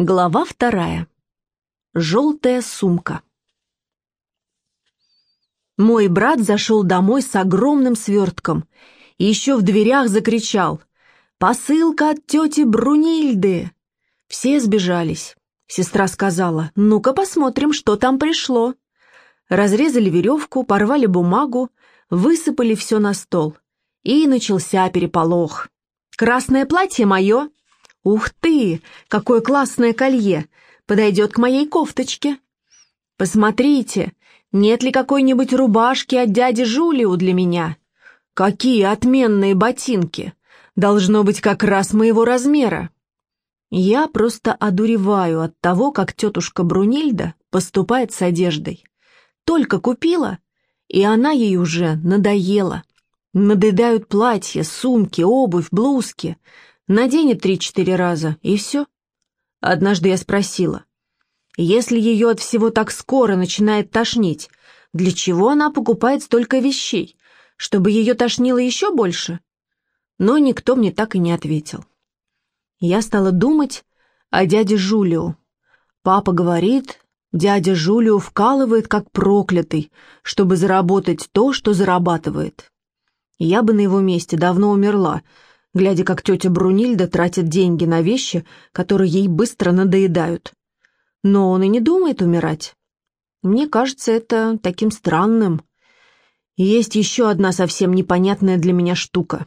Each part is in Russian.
Глава вторая. Желтая сумка. Мой брат зашел домой с огромным свертком и еще в дверях закричал «Посылка от тети Брунильды!» Все сбежались. Сестра сказала «Ну-ка посмотрим, что там пришло». Разрезали веревку, порвали бумагу, высыпали все на стол. И начался переполох. «Красное платье мое!» «Ух ты! Какое классное колье! Подойдет к моей кофточке!» «Посмотрите, нет ли какой-нибудь рубашки от дяди Жулиу для меня?» «Какие отменные ботинки! Должно быть как раз моего размера!» Я просто одуреваю от того, как тетушка Брунильда поступает с одеждой. Только купила, и она ей уже надоела. Надоедают платья, сумки, обувь, блузки — Наденет три-четыре раза, и все. Однажды я спросила, если ее от всего так скоро начинает тошнить, для чего она покупает столько вещей? Чтобы ее тошнило еще больше? Но никто мне так и не ответил. Я стала думать о дяде Жулио. Папа говорит, дядя Жулио вкалывает как проклятый, чтобы заработать то, что зарабатывает. Я бы на его месте давно умерла, глядя, как тетя Брунильда тратит деньги на вещи, которые ей быстро надоедают. Но он и не думает умирать. Мне кажется это таким странным. есть еще одна совсем непонятная для меня штука.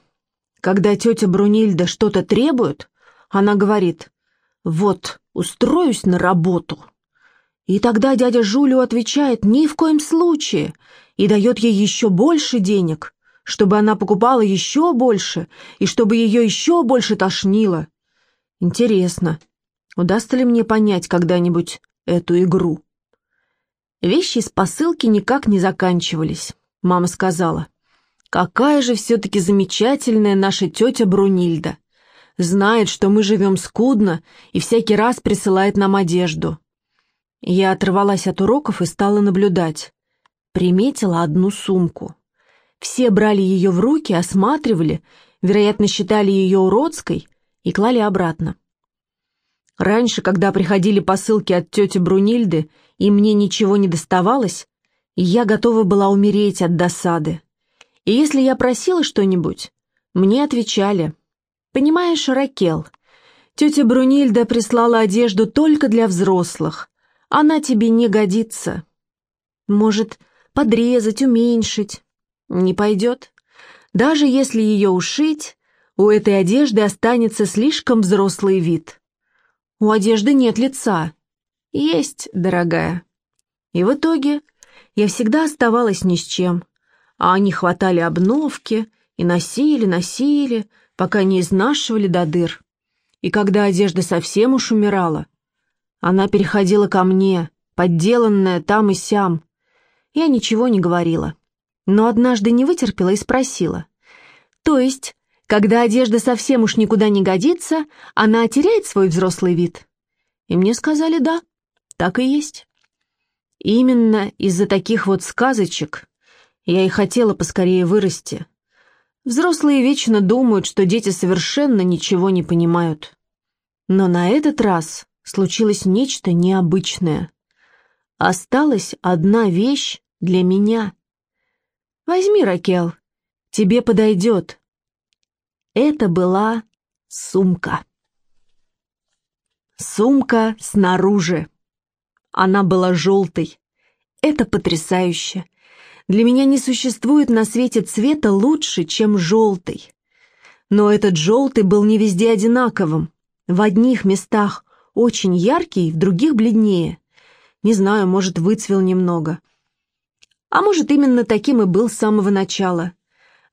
Когда тетя Брунильда что-то требует, она говорит «Вот, устроюсь на работу». И тогда дядя Жулио отвечает «Ни в коем случае» и дает ей еще больше денег, чтобы она покупала еще больше и чтобы ее еще больше тошнило. Интересно, удастся ли мне понять когда-нибудь эту игру? Вещи из посылки никак не заканчивались, мама сказала. Какая же все-таки замечательная наша тетя Брунильда. Знает, что мы живем скудно и всякий раз присылает нам одежду. Я оторвалась от уроков и стала наблюдать. Приметила одну сумку. Все брали ее в руки, осматривали, вероятно, считали ее уродской и клали обратно. Раньше, когда приходили посылки от тети Брунильды, и мне ничего не доставалось, я готова была умереть от досады. И если я просила что-нибудь, мне отвечали, «Понимаешь, Ракел, тетя Брунильда прислала одежду только для взрослых, она тебе не годится. Может, подрезать, уменьшить, не пойдет. Даже если ее ушить, у этой одежды останется слишком взрослый вид. У одежды нет лица. Есть, дорогая. И в итоге я всегда оставалась ни с чем. А они хватали обновки и носили, носили, пока не изнашивали до дыр. И когда одежда совсем уж умирала, она переходила ко мне, подделанная там и сям. Я ничего не говорила но однажды не вытерпела и спросила. «То есть, когда одежда совсем уж никуда не годится, она теряет свой взрослый вид?» И мне сказали «да, так и есть». Именно из-за таких вот сказочек я и хотела поскорее вырасти. Взрослые вечно думают, что дети совершенно ничего не понимают. Но на этот раз случилось нечто необычное. Осталась одна вещь для меня — Возьми, Ракел, тебе подойдет. Это была сумка. Сумка снаружи. Она была желтой. Это потрясающе. Для меня не существует на свете цвета лучше, чем желтый. Но этот желтый был не везде одинаковым. В одних местах очень яркий, в других бледнее. Не знаю, может, выцвел немного. А может, именно таким и был с самого начала.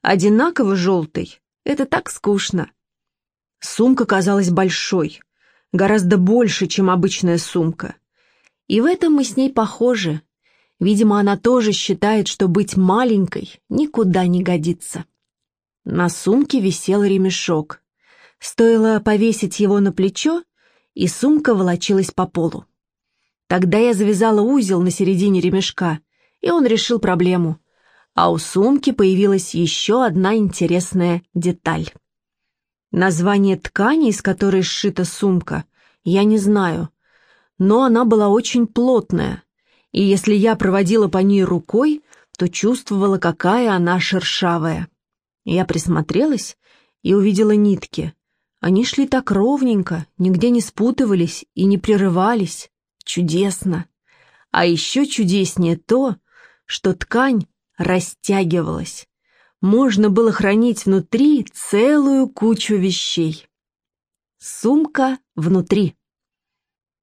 Одинаково желтый — это так скучно. Сумка казалась большой, гораздо больше, чем обычная сумка. И в этом мы с ней похожи. Видимо, она тоже считает, что быть маленькой никуда не годится. На сумке висел ремешок. Стоило повесить его на плечо, и сумка волочилась по полу. Тогда я завязала узел на середине ремешка и он решил проблему. А у сумки появилась еще одна интересная деталь. Название ткани, из которой сшита сумка, Я не знаю, но она была очень плотная, и если я проводила по ней рукой, то чувствовала, какая она шершавая. Я присмотрелась и увидела нитки. Они шли так ровненько, нигде не спутывались и не прерывались. Чудесно. А еще чудеснее то, что ткань растягивалась. Можно было хранить внутри целую кучу вещей. Сумка внутри.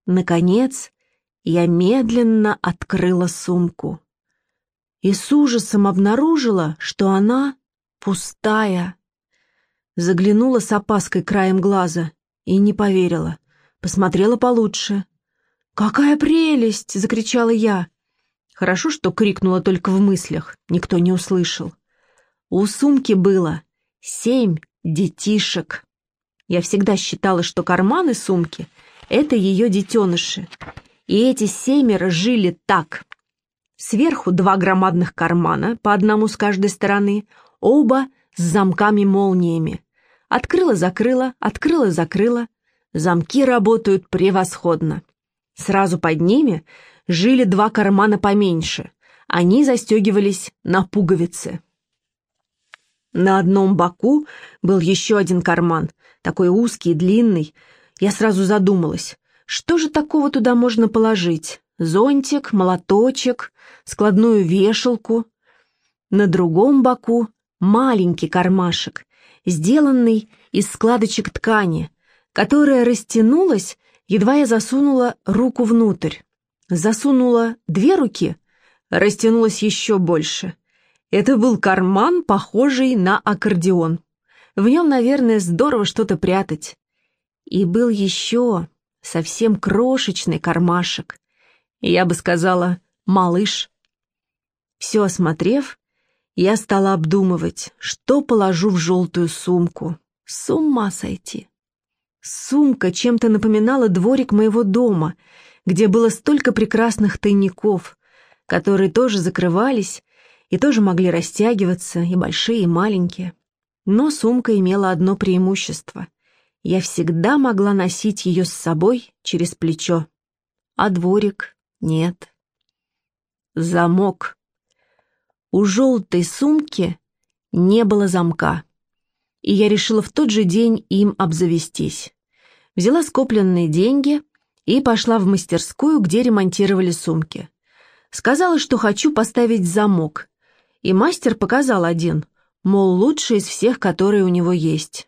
Наконец, я медленно открыла сумку и с ужасом обнаружила, что она пустая. Заглянула с опаской краем глаза и не поверила. Посмотрела получше. «Какая прелесть!» — закричала я. Хорошо, что крикнула только в мыслях, никто не услышал. У сумки было семь детишек. Я всегда считала, что карманы сумки — это ее детеныши. И эти семеро жили так. Сверху два громадных кармана, по одному с каждой стороны, оба с замками-молниями. Открыла-закрыла, открыла-закрыла. Замки работают превосходно. Сразу под ними жили два кармана поменьше. Они застегивались на пуговицы. На одном боку был еще один карман, такой узкий и длинный. Я сразу задумалась, что же такого туда можно положить? Зонтик, молоточек, складную вешалку. На другом боку маленький кармашек, сделанный из складочек ткани, которая растянулась, едва я засунула руку внутрь. Засунула две руки, растянулась еще больше. Это был карман, похожий на аккордеон. В нем, наверное, здорово что-то прятать. И был еще совсем крошечный кармашек. Я бы сказала, малыш. Все осмотрев, я стала обдумывать, что положу в желтую сумку. С ума сойти. Сумка чем-то напоминала дворик моего дома, где было столько прекрасных тайников, которые тоже закрывались и тоже могли растягиваться, и большие, и маленькие. Но сумка имела одно преимущество. Я всегда могла носить ее с собой через плечо. А дворик нет. Замок. У желтой сумки не было замка, и я решила в тот же день им обзавестись. Взяла скопленные деньги и пошла в мастерскую, где ремонтировали сумки. Сказала, что хочу поставить замок, и мастер показал один, мол, лучший из всех, которые у него есть.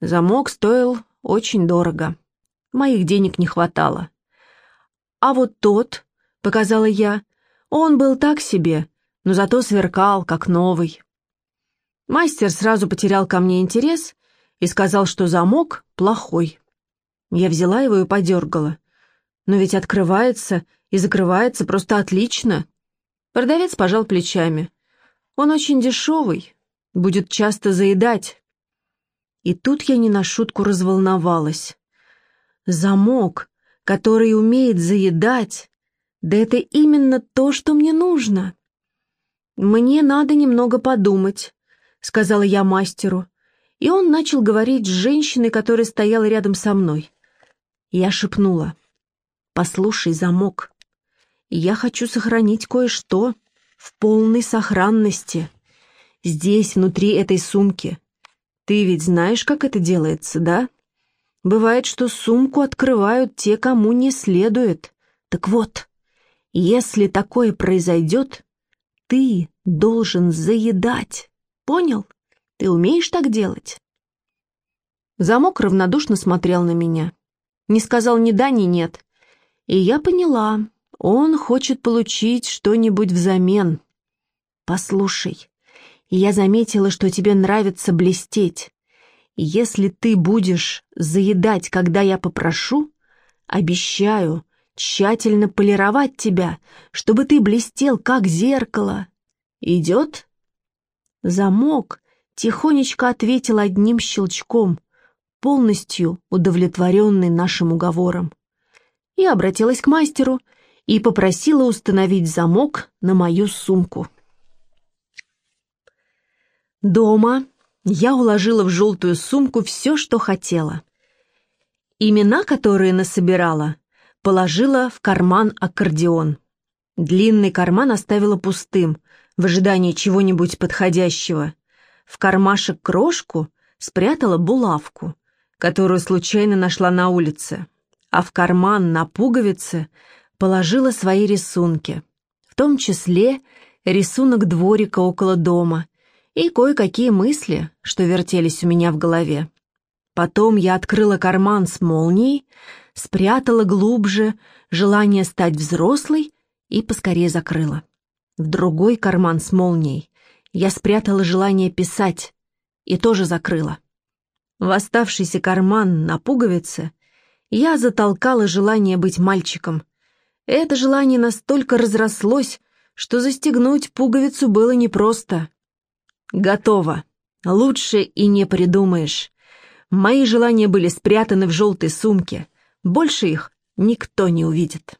Замок стоил очень дорого. Моих денег не хватало. А вот тот, показала я, он был так себе, но зато сверкал, как новый. Мастер сразу потерял ко мне интерес и сказал, что замок плохой. Я взяла его и подергала. Но ведь открывается и закрывается просто отлично. Продавец пожал плечами. Он очень дешевый, будет часто заедать. И тут я не на шутку разволновалась. Замок, который умеет заедать, да это именно то, что мне нужно. «Мне надо немного подумать», — сказала я мастеру, и он начал говорить с женщиной, которая стояла рядом со мной. Я шепнула, «Послушай, замок, я хочу сохранить кое-что в полной сохранности. Здесь, внутри этой сумки. Ты ведь знаешь, как это делается, да? Бывает, что сумку открывают те, кому не следует. Так вот, если такое произойдет, ты должен заедать. Понял? Ты умеешь так делать?» Замок равнодушно смотрел на меня. Не сказал ни да, ни нет. И я поняла, он хочет получить что-нибудь взамен. «Послушай, я заметила, что тебе нравится блестеть. Если ты будешь заедать, когда я попрошу, обещаю, тщательно полировать тебя, чтобы ты блестел, как зеркало. Идет?» Замок тихонечко ответил одним щелчком, полностью удовлетворенный нашим уговором. И обратилась к мастеру и попросила установить замок на мою сумку. Дома я уложила в желтую сумку все, что хотела. Имена, которые насобирала, положила в карман аккордеон. Длинный карман оставила пустым, в ожидании чего-нибудь подходящего. В кармашек крошку спрятала булавку, которую случайно нашла на улице, а в карман на пуговице положила свои рисунки, в том числе рисунок дворика около дома и кое-какие мысли, что вертелись у меня в голове. Потом я открыла карман с молнией, спрятала глубже желание стать взрослой и поскорее закрыла. В другой карман с молнией я спрятала желание писать и тоже закрыла. В оставшийся карман на пуговице я затолкала желание быть мальчиком. Это желание настолько разрослось, что застегнуть пуговицу было непросто. Готово. Лучше и не придумаешь. Мои желания были спрятаны в желтой сумке. Больше их никто не увидит.